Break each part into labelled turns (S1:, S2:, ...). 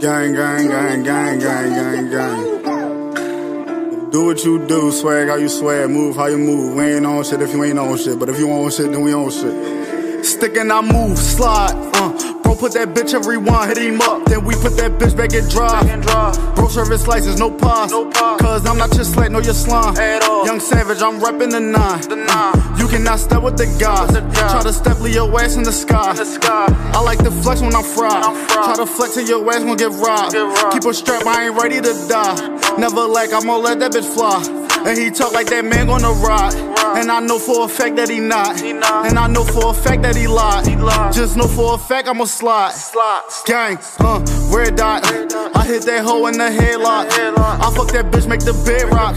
S1: Gang, gang, gang, gang, gang, gang, gang. Do what you do, swag how you swag, move how you move. We ain't on shit if you ain't on shit, but if you on shit, then we on shit. Stick and I move, slide, uh. Bro, put that bitch in rewind, hit him up. Then we put that bitch back in drive. Bro, service license, no pause. Cause I'm not your slut, no your slime. Young Savage, I'm reppin' the nine. You cannot step with the guys. Try to step leave your ass in the sky. I like to flex when I'm fried. Try to flex till your ass won't get robbed. Keep a strap, I ain't ready to die. Never like, I'm gonna let that bitch fly. And he talk like that man gonna ride. And I know for a fact that he not. And I know for a fact that he lied. Just know for a fact I'ma slide. Gang, huh, red dot. I hit that hoe in the headlock. I fuck that bitch, make the bed rock.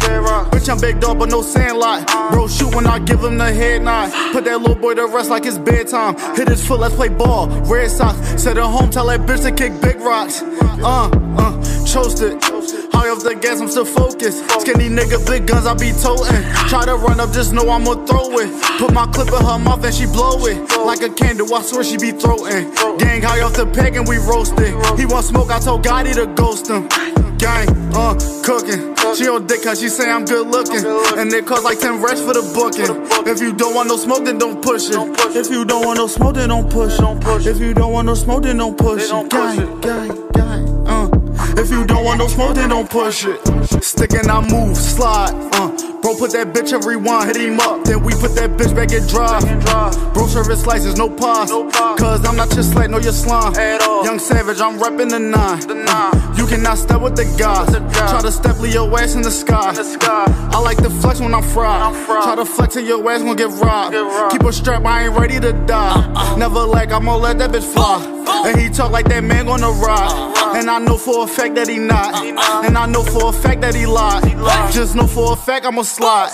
S1: Bitch, I'm big dog, but no sandlot. Bro, shoot when I give him the head nod. Put that little boy to rest like it's bedtime. Hit his foot, let's play ball. Red Sox. Set her home, tell that bitch to kick big rocks. Uh, uh, chose it. Off the gas, I'm still focused. Skinny nigga, big guns, I be toting. Try to run up, just know I'ma throw it. Put my clip in her mouth and she blow it. Like a candle, I swear she be throwing. Gang high off the peg and we roasted. He want smoke, I told Gotti to ghost him. Gang, uh, cooking. She on dick cause she say I'm good looking. And it cost like 10 racks for the booking. If you don't want no smoke, then don't push it. If you don't want no smoke, then don't push it. If you don't want no smoke, then don't push it. Gang, gang, gang. If you don't want no smoke, then don't push it. Stick and I move, slide, uh. Bro, put that bitch in rewind, hit him up. Then we put that bitch back in drive. Bro, service license, no pause. Cause I'm not your slut, no your slime. Young Savage, I'm reppin' the nine. Mm. You cannot step with the guys. Try to step leave your ass in the sky. I like to flex when I'm fried. Try to flex till your ass won't get robbed. Keep a strap, I ain't ready to die. Never like, I'm gonna let that bitch fly. And he talk like that man gonna ride. And I know for a fact that he not. And I know for a fact that he lied. Just know for a fact I'ma slide.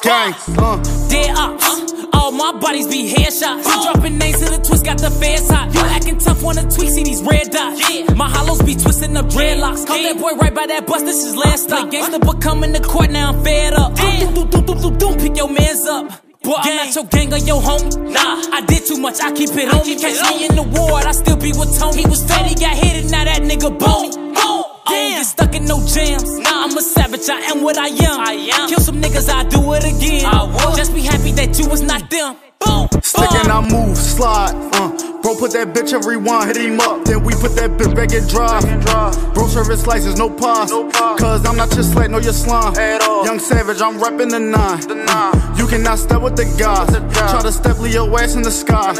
S1: Gang, uh.
S2: Dead ops. All my bodies be headshots. You dropping names to the twist, got the feds hot. You acting tough, wanna tweak, see these red dots. My hollows be twisting up dreadlocks. Call that boy right by that bus, this is last stop. Gangsta but coming to court, now I'm fed up. Doom, doom, doom, doom, doom, doom, pick your mans up. Boy, I'm not your gang or your homie. Nah, I did too much, I keep it on me. Catch me in the ward, I still be with Tony. He was fat, he got hit, and now that nigga bony. Boom. I don't get stuck in no jams. Nah, I'm a savage, I am what I am. I am. Kill some niggas, I do it again. I will. Just be happy that you was not them. Boom.
S1: Stick and I move, slide. Bro, put that bitch in rewind, hit him up. Then we put that bitch back and drive. Bro, service license, no pause. Cause I'm not your slut, no your slime. Young Savage, I'm reppin' the nine. You cannot step with the guys. Try to step leave your ass in the sky.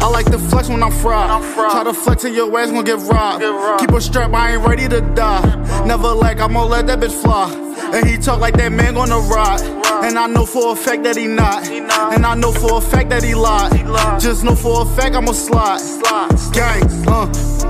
S1: I like to flex when I'm fried. Try to flex till your ass won't get robbed. Keep a strap, I ain't ready to die. Never like, I'm gonna let that bitch fly. And he talk like that man gonna ride. And I know for a fact that he not. And I know for a fact that he lied. Just know for a fact I'ma slide. Gang, uh.